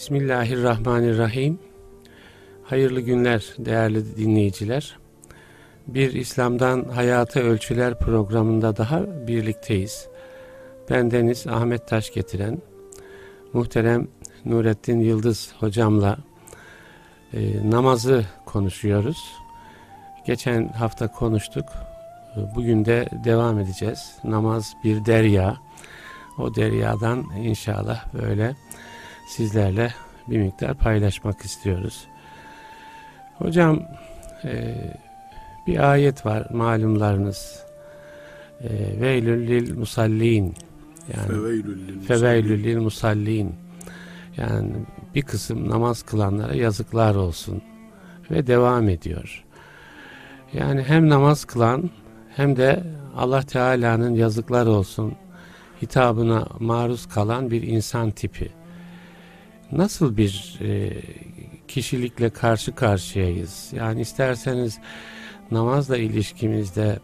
Bismillahirrahmanirrahim. Hayırlı günler değerli dinleyiciler. Bir İslam'dan Hayata Ölçüler programında daha birlikteyiz. Ben Deniz Ahmet Taş getiren muhterem Nurettin Yıldız hocamla e, namazı konuşuyoruz. Geçen hafta konuştuk. Bugün de devam edeceğiz. Namaz bir derya. O deryadan inşallah böyle sizlerle bir miktar paylaşmak istiyoruz. Hocam e, bir ayet var malumlarınız. E, Veylül lil musallin yani feveylül lil musallin yani bir kısım namaz kılanlara yazıklar olsun ve devam ediyor. Yani hem namaz kılan hem de Allah Teala'nın yazıklar olsun hitabına maruz kalan bir insan tipi nasıl bir e, kişilikle karşı karşıyayız? Yani isterseniz namazla ilişkimizde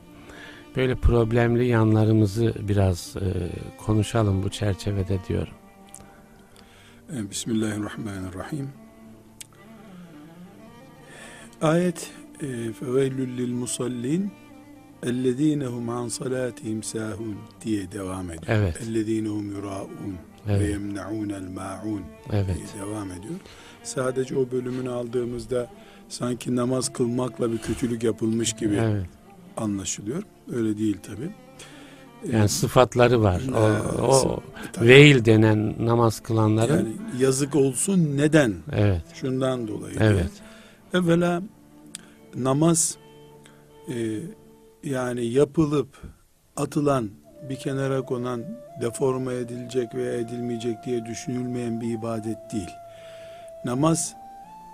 böyle problemli yanlarımızı biraz e, konuşalım bu çerçevede diyorum. E, Bismillahirrahmanirrahim. Ayet فَوَيْلُ لِلْمُصَلِّينَ اَلَّذ۪ينَ هُمْ عَنْ صَلَاتِهِمْ سَاهُونَ diye devam ediyor. Evet. اَلَّذ۪ينَ هُمْ يُرَاءُونَ evet. ve yemnaunel maun evet. diye devam ediyor. Sadece o bölümünü aldığımızda sanki namaz kılmakla bir kötülük yapılmış gibi evet. anlaşılıyor. Öyle değil tabi. Yani ee, sıfatları var. O, o veil denen namaz kılanların. Yani yazık olsun neden? Evet. Şundan dolayı. Evet. Evvela namaz e, yani yapılıp atılan bir kenara konan deforme edilecek veya edilmeyecek diye düşünülmeyen bir ibadet değil. Namaz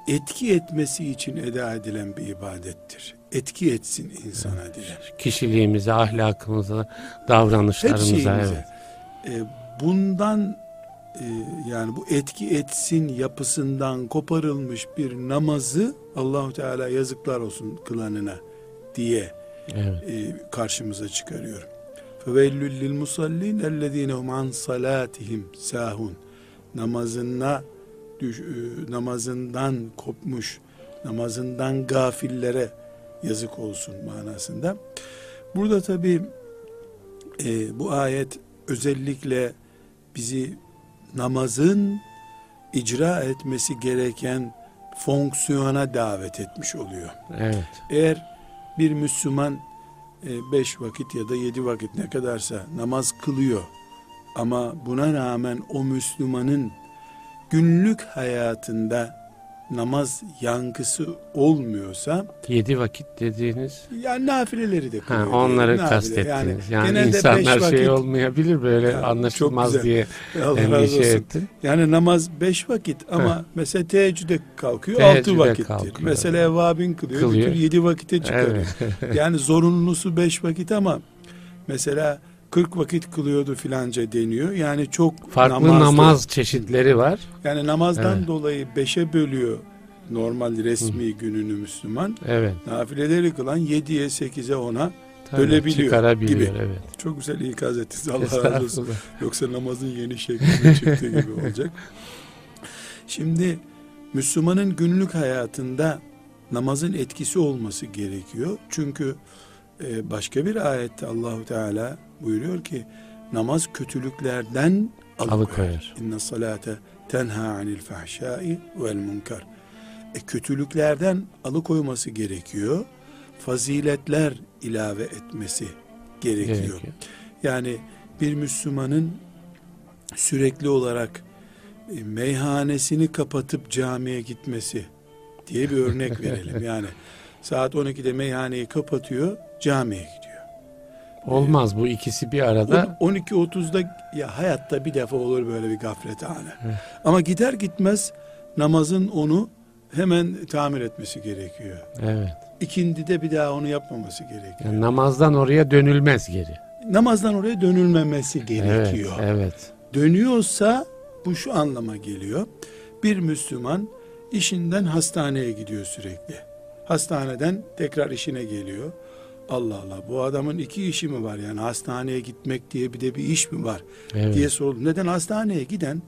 etki etmesi için eda edilen bir ibadettir. Etki etsin insana diye. Kişiliğimize, ahlakımıza, davranışlarımıza. Evet. E, bundan e, yani bu etki etsin yapısından koparılmış bir namazı Allahu Teala yazıklar olsun kılanına diye evet. e, karşımıza çıkarıyor. Feveillül lil musallin ellezinehum an salatihim sahun. Namazına düş, e, namazından kopmuş, namazından gafillere yazık olsun manasında. Burada tabi e, bu ayet özellikle bizi namazın icra etmesi gereken fonksiyona davet etmiş oluyor. Evet. Eğer bir Müslüman e, beş vakit ya da yedi vakit ne kadarsa namaz kılıyor. Ama buna rağmen o Müslümanın günlük hayatında namaz yankısı olmuyorsa yedi vakit dediğiniz yani nafileleri de kılıyor. Ha, onları nafile. kastettiniz. Yani, yani insanlar şey vakit, olmayabilir böyle yani, anlaşılmaz diye Allah endişe ettim. Yani namaz beş vakit ama ha. mesela teheccüde kalkıyor teheccüde altı vakittir. Kalkıyor. Mesela evvabin kılıyor, kılıyor. yedi vakite çıkarıyor. Evet. yani zorunlusu beş vakit ama mesela 40 vakit kılıyordu filanca deniyor. Yani çok farklı namazda, namaz çeşitleri var. Yani namazdan evet. dolayı beşe bölüyor normal resmi Hı. gününü Müslüman. Evet. Nafileleri kılan 7'ye 8'e 10'a bölebiliyor gibi. Evet. Çok güzel ikaz ettiniz. Allah razı olsun. Yoksa namazın yeni şekli çıktığı gibi olacak. Şimdi Müslümanın günlük hayatında namazın etkisi olması gerekiyor. Çünkü e, başka bir ayette Allahu Teala buyuruyor ki namaz kötülüklerden alıkoyar. İnne salate tenha anil fahşai vel munkar. E, kötülüklerden alıkoyması gerekiyor. Faziletler ilave etmesi gerekiyor. gerekiyor. Yani bir Müslümanın sürekli olarak e, meyhanesini kapatıp camiye gitmesi diye bir örnek verelim. Yani saat 12'de meyhaneyi kapatıyor, camiye gidiyor. Olmaz bu ikisi bir arada. 12.30'da ya hayatta bir defa olur böyle bir gaflet anı. Ama gider gitmez namazın onu hemen tamir etmesi gerekiyor. Evet. İkindi de bir daha onu yapmaması gerekiyor. Yani namazdan oraya dönülmez geri. Namazdan oraya dönülmemesi gerekiyor. Evet, evet. Dönüyorsa bu şu anlama geliyor. Bir Müslüman işinden hastaneye gidiyor sürekli. Hastaneden tekrar işine geliyor. Allah Allah bu adamın iki işi mi var yani hastaneye gitmek diye bir de bir iş mi var evet. diye soruldu. Neden hastaneye giden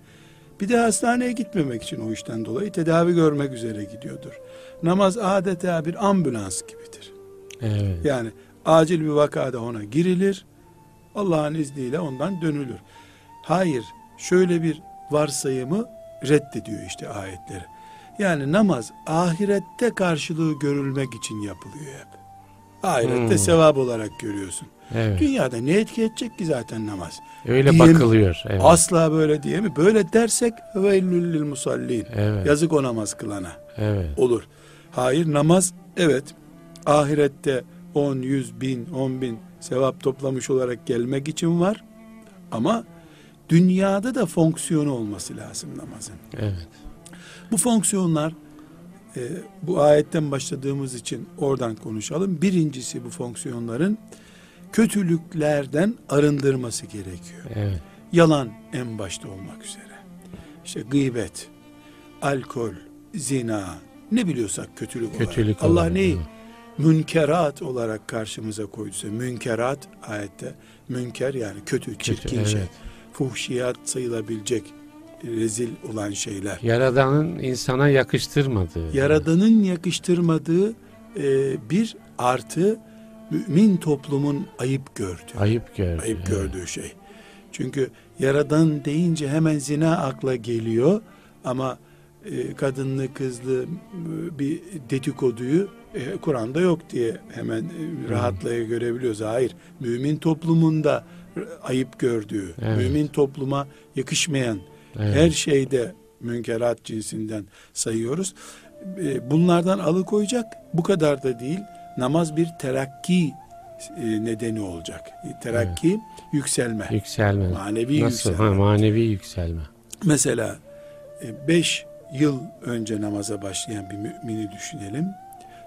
Bir de hastaneye gitmemek için o işten dolayı tedavi görmek üzere gidiyordur. Namaz adeta bir ambulans gibidir. Evet. Yani acil bir vakada ona girilir. Allah'ın izniyle ondan dönülür. Hayır, şöyle bir varsayımı reddediyor işte ayetleri. Yani namaz ahirette karşılığı görülmek için yapılıyor hep. Ahirette hmm. sevap olarak görüyorsun. Evet. Dünyada ne etki edecek ki zaten namaz? Öyle diye bakılıyor. Evet. Asla böyle diye mi? Böyle dersek veylül musallin. Evet. Yazık o namaz kılana. Evet. Olur. Hayır namaz evet ahirette 10, 100, bin, 10 bin sevap toplamış olarak gelmek için var. Ama dünyada da fonksiyonu olması lazım namazın. Evet. Bu fonksiyonlar e, bu ayetten başladığımız için oradan konuşalım. Birincisi bu fonksiyonların kötülüklerden arındırması gerekiyor. Evet. Yalan en başta olmak üzere. İşte gıybet, alkol, zina, ne biliyorsak kötülük, kötülük olarak. Allah neyi münkerat olarak karşımıza koyduysa, münkerat ayette, münker yani kötü, çirkin kötü, şey. evet. şey, fuhşiyat sayılabilecek rezil olan şeyler. Yaradanın insana yakıştırmadığı. Yaradanın yakıştırmadığı e, bir artı mümin toplumun ayıp gördüğü. Ayıp gördüğü. Ayıp evet. gördüğü şey. Çünkü yaradan deyince hemen zina akla geliyor ama e, kadınlı kızlı bir dedikoduyu e, Kur'an'da yok diye hemen e, rahatlığa görebiliyoruz. Hayır. Mümin toplumunda ayıp gördüğü, evet. mümin topluma yakışmayan evet. her şeyde münkerat cinsinden sayıyoruz. E, bunlardan alıkoyacak bu kadar da değil. Namaz bir terakki e, nedeni olacak. E, terakki evet. yükselme. Yükselme. Manevi Nasıl? yükselme. Ha, manevi yükselme. Mesela beş yıl önce namaza başlayan bir mümini düşünelim.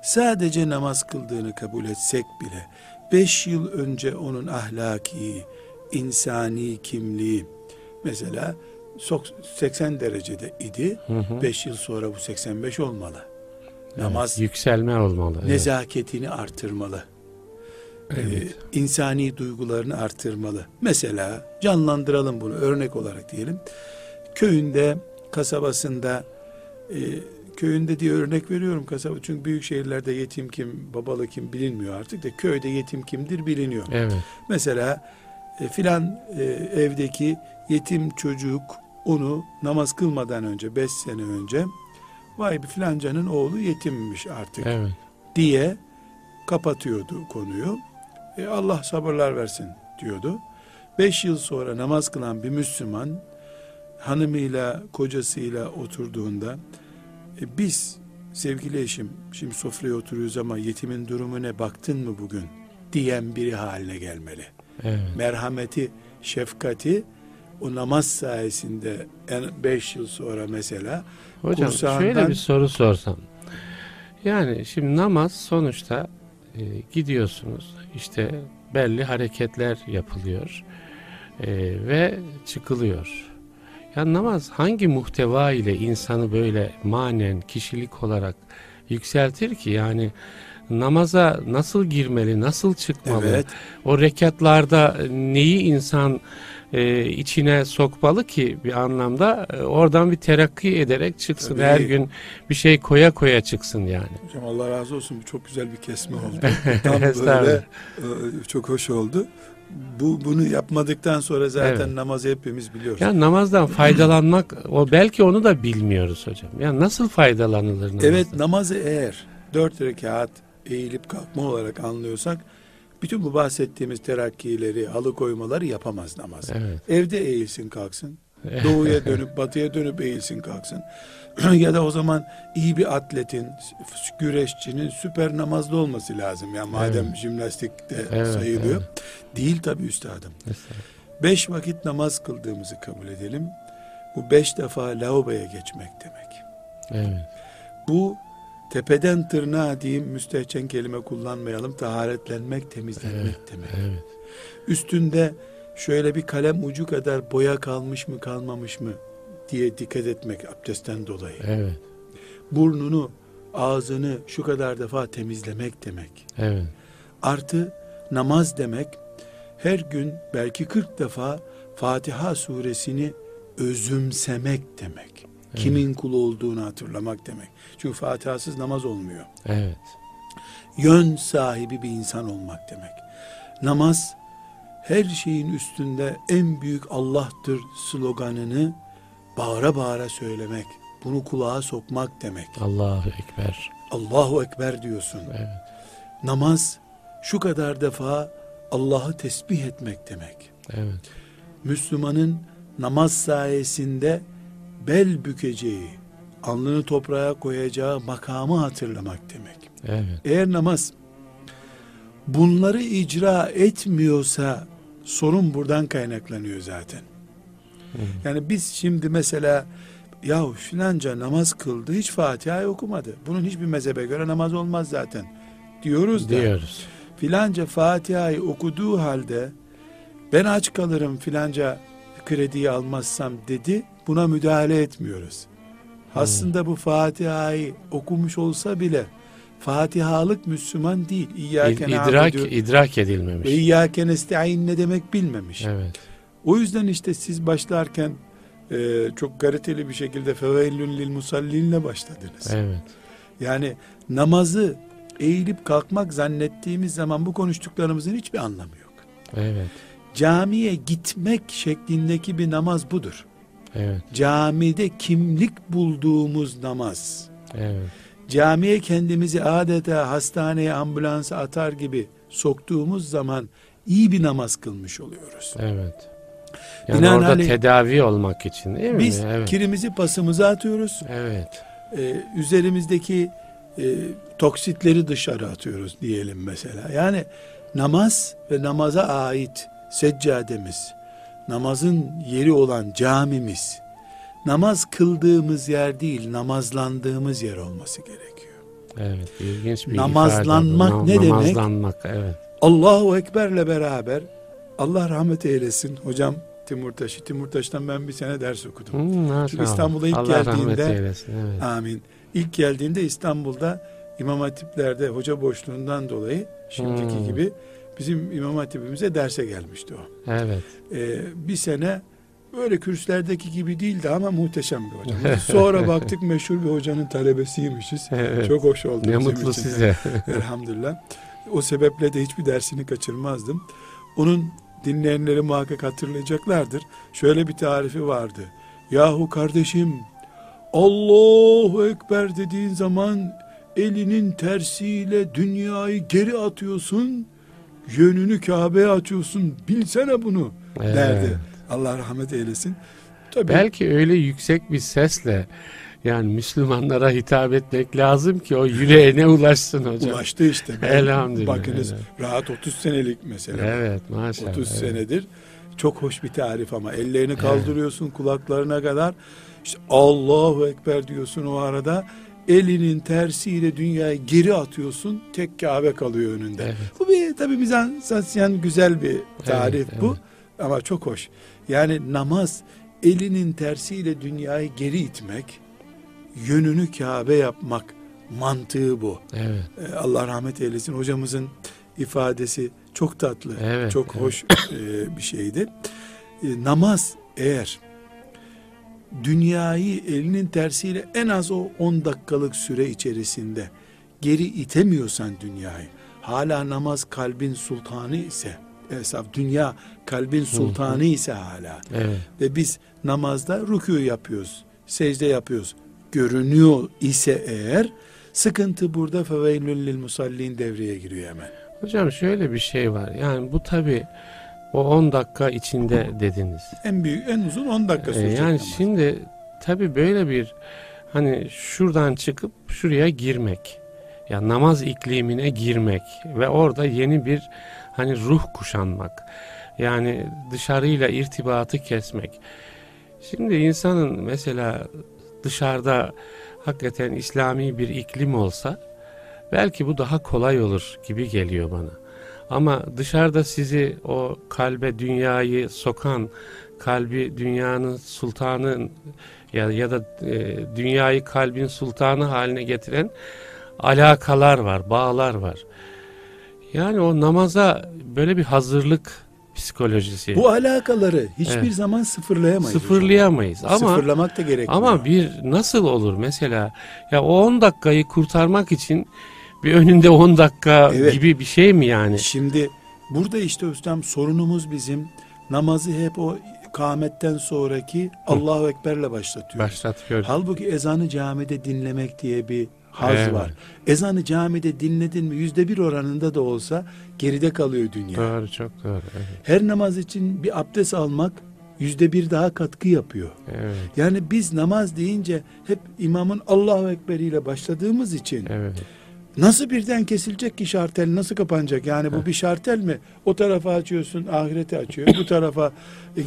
Sadece namaz kıldığını kabul etsek bile beş yıl önce onun ahlaki, insani kimliği mesela 80 derecede idi. 5 yıl sonra bu 85 olmalı. Evet, Namaz yükselme olmalı. Nezaketini evet. artırmalı. Evet. Ee, insani duygularını artırmalı. Mesela canlandıralım bunu örnek olarak diyelim. Köyünde, kasabasında e, köyünde diye örnek veriyorum kasaba çünkü büyük şehirlerde yetim kim, babalı kim bilinmiyor artık da köyde yetim kimdir biliniyor. Evet. Mesela e, filan e, evdeki yetim çocuk onu namaz kılmadan önce beş sene önce vay bir filancanın oğlu yetimmiş artık evet. diye kapatıyordu konuyu. E, Allah sabırlar versin diyordu. Beş yıl sonra namaz kılan bir Müslüman hanımıyla kocasıyla oturduğunda e, biz sevgili eşim şimdi sofraya oturuyoruz ama yetimin durumu ne baktın mı bugün diyen biri haline gelmeli. Evet. Merhameti, şefkati o namaz sayesinde en beş yıl sonra mesela Hocam kursağından... şöyle bir soru sorsam. Yani şimdi namaz sonuçta e, gidiyorsunuz işte belli hareketler yapılıyor e, ve çıkılıyor. Ya namaz hangi muhteva ile insanı böyle manen, kişilik olarak yükseltir ki? Yani namaza nasıl girmeli, nasıl çıkmalı? Evet. O rekatlarda neyi insan e, içine sokmalı ki bir anlamda e, oradan bir terakki ederek çıksın. Tabii. Her gün bir şey koya koya çıksın yani. Hocam Allah razı olsun. Çok güzel bir kesme oldu. Tam böyle e, çok hoş oldu. Bu bunu yapmadıktan sonra zaten evet. namazı hepimiz biliyoruz. Ya namazdan faydalanmak o belki onu da bilmiyoruz hocam. Ya nasıl faydalanılır namazdan? Evet namazı eğer dört rekat eğilip kalkma olarak anlıyorsak bütün bu bahsettiğimiz terakkileri, alıkoymaları yapamaz namaz. Evet. Evde eğilsin kalksın. Doğuya dönüp batıya dönüp eğilsin kalksın. ya da o zaman iyi bir atletin, güreşçinin süper namazlı olması lazım. Yani madem evet. jimnastikte evet, sayılıyor. Evet. Değil tabi üstadım. Mesela. Beş vakit namaz kıldığımızı kabul edelim. Bu beş defa lavaboya geçmek demek. Evet. Bu tepeden tırnağa diyeyim müstehcen kelime kullanmayalım. Taharetlenmek, temizlenmek evet, demek. Evet. Üstünde şöyle bir kalem ucu kadar boya kalmış mı kalmamış mı diye dikkat etmek abdestten dolayı. Evet. Burnunu, ağzını şu kadar defa temizlemek demek. Evet. Artı namaz demek her gün belki 40 defa Fatiha suresini özümsemek demek. Kimin kulu olduğunu hatırlamak demek. Çünkü Fatiha'sız namaz olmuyor. Evet. Yön sahibi bir insan olmak demek. Namaz her şeyin üstünde en büyük Allah'tır sloganını bağıra bağıra söylemek. Bunu kulağa sokmak demek. Allahu Ekber. Allahu Ekber diyorsun. Evet. Namaz şu kadar defa Allah'ı tesbih etmek demek. Evet. Müslümanın namaz sayesinde bel bükeceği, alnını toprağa koyacağı makamı hatırlamak demek. Evet. Eğer namaz bunları icra etmiyorsa sorun buradan kaynaklanıyor zaten. Hı. Yani biz şimdi mesela ya filanca namaz kıldı hiç Fatiha okumadı. Bunun hiçbir mezhebe göre namaz olmaz zaten. Diyoruz da. Diyoruz. Filanca Fatiha'yı okuduğu halde ben aç kalırım filanca krediyi almazsam dedi. Buna müdahale etmiyoruz. Aslında bu Fatiha'yı okumuş olsa bile Fatihalık Müslüman değil. İyyâke İdrak, idrak edilmemiş. Ve İyyâke nesta'in ne demek bilmemiş. Evet. O yüzden işte siz başlarken e, çok gariteli bir şekilde feveillün lil musallinle başladınız. Evet. Yani namazı eğilip kalkmak zannettiğimiz zaman bu konuştuklarımızın hiçbir anlamı yok. Evet. Camiye gitmek şeklindeki bir namaz budur. Evet. Camide kimlik bulduğumuz namaz. Evet. Camiye kendimizi adeta hastaneye ambulansa atar gibi soktuğumuz zaman iyi bir namaz kılmış oluyoruz. Evet. Yani Binaenaleyh, orada tedavi olmak için değil mi? Biz evet. kirimizi pasımıza atıyoruz. Evet. Ee, üzerimizdeki e, toksitleri dışarı atıyoruz diyelim mesela. Yani namaz ve namaza ait seccademiz, namazın yeri olan camimiz, namaz kıldığımız yer değil, namazlandığımız yer olması gerekiyor. Evet, ilginç bir Namazlanmak ifade. ne demek? Namazlanmak, evet. Allahu Ekber'le beraber Allah rahmet eylesin. Hocam Timurtaş'ı. Timurtaş'tan ben bir sene ders okudum. Hmm, Çünkü İstanbul'a ilk Allah geldiğinde eylesin, evet. amin. İlk geldiğinde İstanbul'da İmam Hatipler'de hoca boşluğundan dolayı şimdiki hmm. gibi bizim İmam Hatip'imize derse gelmişti o. Evet. Ee, bir sene böyle kürslerdeki gibi değildi ama muhteşem bir hocam. Sonra baktık meşhur bir hocanın talebesiymişiz. Evet. Çok hoş oldu. Ne mutlu için. size. Elhamdülillah. O sebeple de hiçbir dersini kaçırmazdım. Onun dinleyenleri muhakkak hatırlayacaklardır. Şöyle bir tarifi vardı. Yahu kardeşim Allahu Ekber dediğin zaman elinin tersiyle dünyayı geri atıyorsun. Yönünü Kabe'ye atıyorsun. Bilsene bunu evet. derdi. Allah rahmet eylesin. Tabii, Belki öyle yüksek bir sesle yani Müslümanlara hitap etmek lazım ki o yüreğine ulaşsın hocam. Ulaştı işte. Elhamdülillah. Bakınız evet. rahat 30 senelik mesela. Evet maşallah. 30 evet. senedir. Çok hoş bir tarif ama ellerini kaldırıyorsun evet. kulaklarına kadar. İşte Allahu Ekber diyorsun o arada. Elinin tersiyle dünyayı geri atıyorsun. Tek Kabe kalıyor önünde. Evet. Bu bir tabi bizansasyen güzel bir tarif evet, bu. Evet. Ama çok hoş. Yani namaz elinin tersiyle dünyayı geri itmek yönünü Kabe yapmak mantığı bu. Evet. Ee, Allah rahmet eylesin. Hocamızın ifadesi çok tatlı, evet, çok evet. hoş e, bir şeydi. E, namaz eğer dünyayı elinin tersiyle en az o 10 dakikalık süre içerisinde geri itemiyorsan dünyayı, hala namaz kalbin sultanı ise, hesap dünya kalbin sultanı ise hala evet. ve biz namazda rükû yapıyoruz, secde yapıyoruz, görünüyor ise eğer sıkıntı burada feveylül lil musallin devreye giriyor hemen. Hocam şöyle bir şey var. Yani bu tabi o 10 dakika içinde dediniz. En büyük en uzun 10 dakika ee, sürecek. Yani namaz. şimdi tabi böyle bir hani şuradan çıkıp şuraya girmek. Ya yani namaz iklimine girmek ve orada yeni bir hani ruh kuşanmak. Yani dışarıyla irtibatı kesmek. Şimdi insanın mesela dışarıda hakikaten İslami bir iklim olsa belki bu daha kolay olur gibi geliyor bana. Ama dışarıda sizi o kalbe dünyayı sokan, kalbi dünyanın sultanı ya, ya da e, dünyayı kalbin sultanı haline getiren alakalar var, bağlar var. Yani o namaza böyle bir hazırlık psikolojisi. Bu alakaları hiçbir evet. zaman sıfırlayamayız. Sıfırlayamayız hocam. ama sıfırlamak da gerekmiyor. Ama bir nasıl olur mesela ya o 10 dakikayı kurtarmak için bir önünde 10 dakika evet. gibi bir şey mi yani? Şimdi burada işte ustam sorunumuz bizim namazı hep o kâmetten sonraki Allahu Ekber'le başlatıyor. Başlatıyor. Halbuki ezanı camide dinlemek diye bir haz evet. var. Ezanı camide dinledin mi yüzde bir oranında da olsa geride kalıyor dünya. Doğru çok doğru. Evet. Her namaz için bir abdest almak yüzde bir daha katkı yapıyor. Evet. Yani biz namaz deyince hep imamın Allahu Ekber ile başladığımız için evet. Nasıl birden kesilecek ki şartel nasıl kapanacak? Yani bu bir şartel mi? O tarafa açıyorsun ahireti açıyor. bu tarafa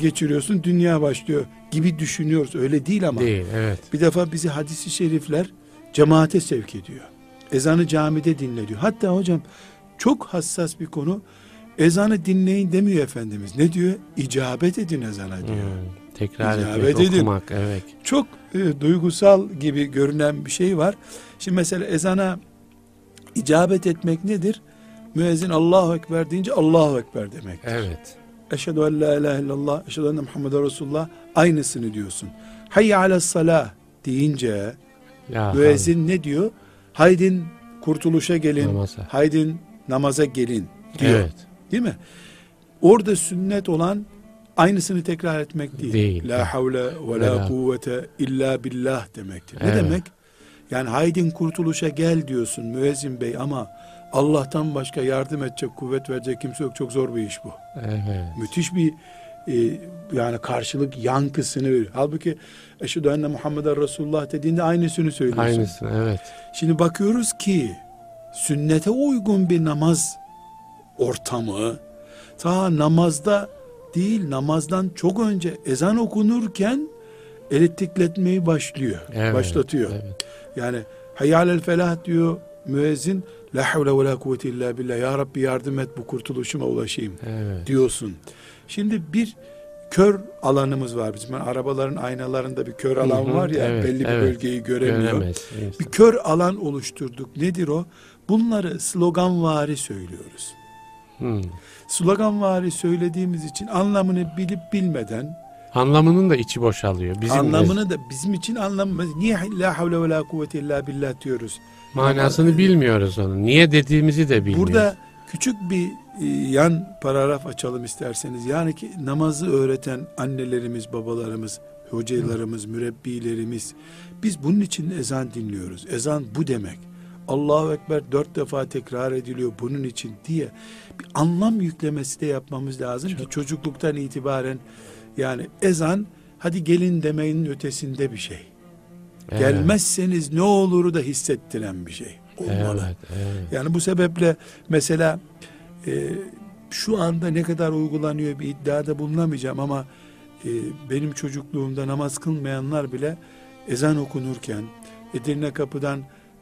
geçiriyorsun dünya başlıyor gibi düşünüyoruz. Öyle değil ama. Değil evet. Bir defa bizi hadisi şerifler cemaate sevk ediyor. Ezanı camide dinle diyor. Hatta hocam çok hassas bir konu. Ezanı dinleyin demiyor Efendimiz. Ne diyor? İcabet edin ezana diyor. Hmm, tekrar İcabet etmek, edin. okumak. Evet. Çok e, duygusal gibi görünen bir şey var. Şimdi mesela ezana icabet etmek nedir? Müezzin Allahu Ekber deyince Allahu Ekber demek. Evet. Eşhedü en la ilahe illallah, eşhedü enne Muhammeden Resulullah aynısını diyorsun. Hayye ala salah deyince ya, müezzin ne diyor? Haydin kurtuluşa gelin, namaza. haydin namaza gelin diyor. Evet. Değil mi? Orada sünnet olan aynısını tekrar etmek değil. değil. La havle ve la kuvvete illa billah demektir. Evet. Ne demek? Yani haydin kurtuluşa gel diyorsun müezzin bey ama Allah'tan başka yardım edecek, kuvvet verecek kimse yok. Çok zor bir iş bu. Evet. Müthiş bir e, yani karşılık yankısını veriyor. Halbuki eşhedü enne Muhammeden Resulullah dediğinde aynısını söylüyorsun. Aynısını evet. Şimdi bakıyoruz ki sünnete uygun bir namaz ortamı ta namazda değil namazdan çok önce ezan okunurken elektrikletmeyi başlıyor. Evet, başlatıyor. Evet. Yani hayyalel felah diyor müezzin la havle ve la kuvvete illa billah ya Rabbi yardım et bu kurtuluşuma ulaşayım evet. diyorsun. Şimdi bir kör alanımız var bizim. Yani arabaların aynalarında bir kör alan hı hı, var ya evet, belli bir bölgeyi göremiyor. Göremez, bir kör alan oluşturduk. Nedir o? Bunları sloganvari söylüyoruz. Hmm. Sloganvari söylediğimiz için anlamını bilip bilmeden anlamının da içi boşalıyor. Bizim anlamını da bizim için anlamı niye la havle ve la kuvvete illa billah diyoruz. Manasını Ama, bilmiyoruz onu. Niye dediğimizi de bilmiyoruz. Burada küçük bir e, yan paragraf açalım isterseniz. Yani ki namazı öğreten annelerimiz, babalarımız, hocalarımız, mürebbilerimiz biz bunun için ezan dinliyoruz. Ezan bu demek. Allahu Ekber dört defa tekrar ediliyor bunun için diye bir anlam yüklemesi de yapmamız lazım Çok. ki çocukluktan itibaren yani ezan hadi gelin demenin ötesinde bir şey. Evet. Gelmezseniz ne oluru da hissettiren bir şey olmalı. Evet, evet. Yani bu sebeple mesela e, şu anda ne kadar uygulanıyor bir iddiada bulunamayacağım ama e, benim çocukluğumda namaz kılmayanlar bile ezan okunurken Edirne kapıdan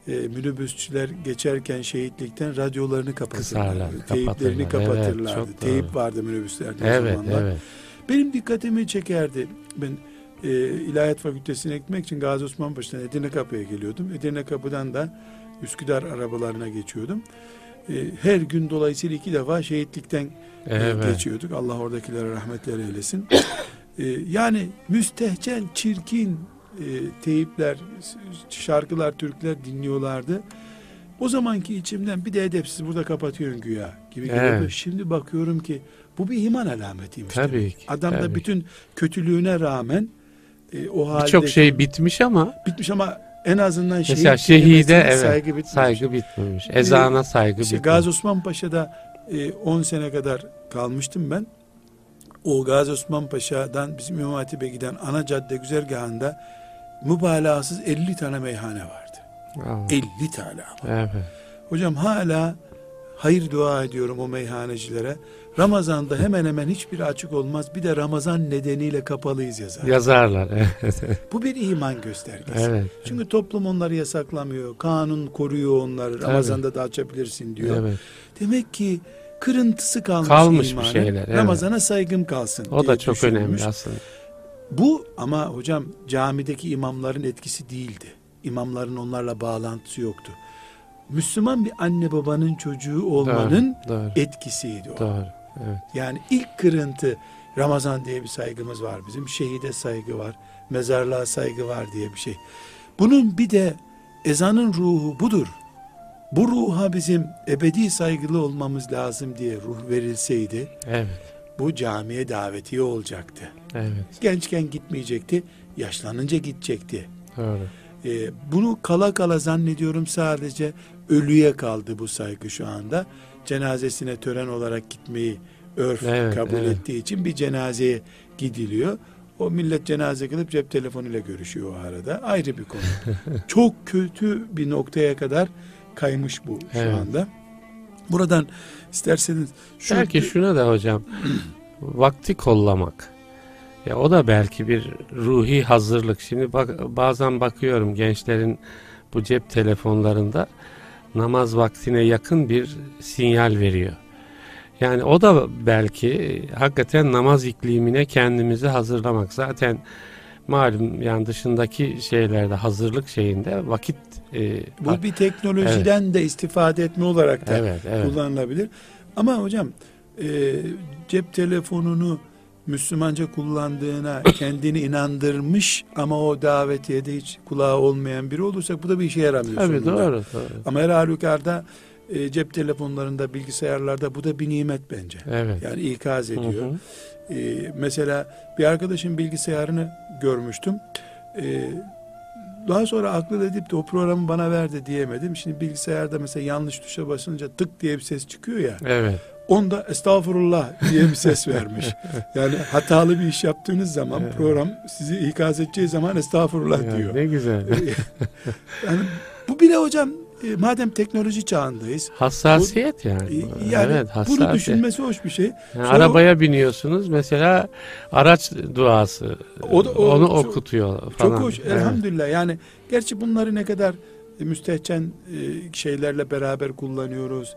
e, minibüsçüler geçerken şehitlikten radyolarını kapatırlardı. Teyiplerini kapatırlardı. Evet, Teyip vardı minibüslerde evet, o zamanlar. Evet. Benim dikkatimi çekerdi. Ben e, İlahiyat Fakültesine gitmek için Gazi Osman Paşa'dan Edirne Kapı'ya geliyordum. Edirne Kapı'dan da Üsküdar arabalarına geçiyordum. E, her gün dolayısıyla iki defa şehitlikten e, evet. geçiyorduk. Allah oradakilere rahmetler eylesin. E, yani müstehcen, çirkin e, teyipler, şarkılar, türküler dinliyorlardı. O zamanki içimden bir de edepsiz burada kapatıyorsun güya gibi geliyordu. Evet. Şimdi bakıyorum ki bu bir iman alametiymiş. Tabii ki. Adam tabii. da bütün kötülüğüne rağmen e, o halde birçok şey bitmiş ama bitmiş ama en azından şehit Mesela şehide evet, saygı bitmemiş. Saygı bitmemiş. Ezana saygı işte bitmemiş. Gazi Osman Paşa'da 10 e, sene kadar kalmıştım ben. O Gazi Osman Paşa'dan bizim İmam Hatip'e giden ana cadde güzergahında mübalağasız 50 tane meyhane vardı. Allah. 50 tane ama. Evet. Hocam hala hayır dua ediyorum o meyhanecilere. Ramazan'da hemen hemen hiçbir açık olmaz. Bir de Ramazan nedeniyle kapalıyız yazar. Yazarlar. Bu bir iman göstergesi. Evet. Çünkü toplum onları yasaklamıyor. Kanun koruyor onları. Ramazan'da da açabilirsin diyor. Evet. Demek ki kırıntısı kalmış, kalmış imanın. bir şeyler. Evet. Ramazana saygım kalsın. O da çok düşünmüş. önemli aslında. Bu ama hocam camideki imamların etkisi değildi. İmamların onlarla bağlantısı yoktu. Müslüman bir anne babanın çocuğu olmanın doğru, doğru. etkisiydi o. Doğru. evet. Yani ilk kırıntı Ramazan diye bir saygımız var bizim. Şehide saygı var. Mezarlığa saygı var diye bir şey. Bunun bir de ezanın ruhu budur. Bu ruha bizim ebedi saygılı olmamız lazım diye ruh verilseydi Evet. bu camiye davetiye olacaktı. Evet. Gençken gitmeyecekti, yaşlanınca gidecekti. Doğru. Ee, bunu kala kala zannediyorum sadece ölüye kaldı bu saygı şu anda. Cenazesine tören olarak gitmeyi örf Evet, kabul evet. ettiği için bir cenazeye gidiliyor. O millet cenaze kılıp cep telefonuyla görüşüyor o arada. Ayrı bir konu. Çok kötü bir noktaya kadar kaymış bu şu Evet. anda. Buradan isterseniz şu Belki şuna da hocam vakti kollamak. Ya o da belki bir ruhi hazırlık. Şimdi bak, bazen bakıyorum gençlerin bu cep telefonlarında namaz vaktine yakın bir sinyal veriyor. Yani o da belki hakikaten namaz iklimine kendimizi hazırlamak. Zaten malum yani dışındaki şeylerde hazırlık şeyinde vakit e, bu bir teknolojiden de istifade etme olarak da evet evet kullanılabilir. Ama hocam e, cep telefonunu Müslümanca kullandığına kendini inandırmış ama o davetiyede hiç kulağı olmayan biri olursak bu da bir işe yaramıyor. tabii sonunda. doğru doğru. Ama her halükarda e, cep telefonlarında, bilgisayarlarda bu da bir nimet bence. Evet. Yani ikaz Hı ediyor. hı. E, mesela bir arkadaşın bilgisayarını görmüştüm. E, daha sonra akıl edip de o programı bana verdi diyemedim. Şimdi bilgisayarda mesela yanlış tuşa basınca tık diye bir ses çıkıyor ya. Evet. Onda estağfurullah diye bir ses vermiş. Yani hatalı bir iş yaptığınız zaman program sizi ikaz edeceği zaman estağfurullah Ya, diyor. ne güzel. yani bu bile hocam e, madem teknoloji çağındayız Hassasiyet yani. e, bu. yani evet, bunu hassasiyet. düşünmesi hoş bir şey. Yani Sonra- arabaya biniyorsunuz mesela araç duası O da- o- onu çok- okutuyor falan. Çok hoş Evet. elhamdülillah. Yani gerçi bunları ne kadar e, müstehcen şeylerle beraber kullanıyoruz.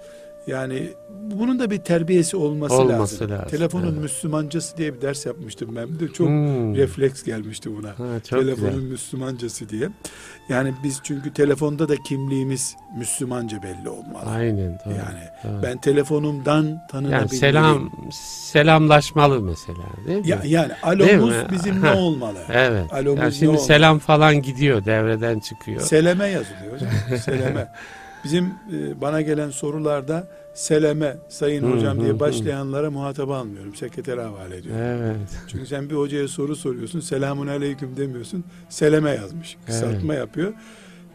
Yani bunun da bir terbiyesi olması, Olması lazım. lazım, Telefonun evet. Müslümancası diye bir ders yapmıştım ben. De çok Hmm. refleks gelmişti buna. Ha, Telefonun güzel. Müslümancası diye. Yani biz çünkü telefonda da kimliğimiz Müslümanca belli olmalı. Aynen doğru. Yani doğru. ben telefonumdan tanınabilmeliyim. yani selam selamlaşmalı mesela değil mi? Ya, yani Değil alomuz mi? bizim ne olmalı? evet. Alomuz Yani ne şimdi olmalı? selam falan gidiyor devreden çıkıyor. Seleme yazılıyor. Seleme. Bizim e, bana gelen sorularda seleme sayın Hı, hocam hı, diye hı. başlayanlara muhatap almıyorum. Sekretere havale ediyorum. evet. Çünkü sen bir hocaya soru soruyorsun. Selamun aleyküm demiyorsun. Seleme yazmış. Kısaltma yapıyor.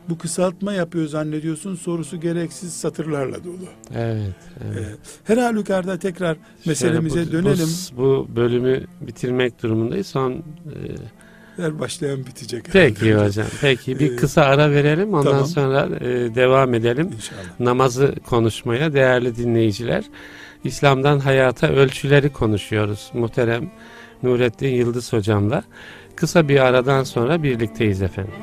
Bu kısaltma yapıyor zannediyorsun. Sorusu gereksiz satırlarla dolu. Evet. evet. Ee, her halükarda tekrar meselemize Şöyle bu- dönelim. Bu, bu bölümü bitirmek durumundayız. Son e, Her başlayan bitecek. Peki herhalde. hocam. Peki bir Ee, kısa ara verelim. Ondan tamam. sonra e, devam edelim. İnşallah. Namazı konuşmaya değerli dinleyiciler. İslam'dan hayata ölçüleri konuşuyoruz. Muhterem Nurettin Yıldız hocamla. Kısa bir aradan sonra birlikteyiz efendim.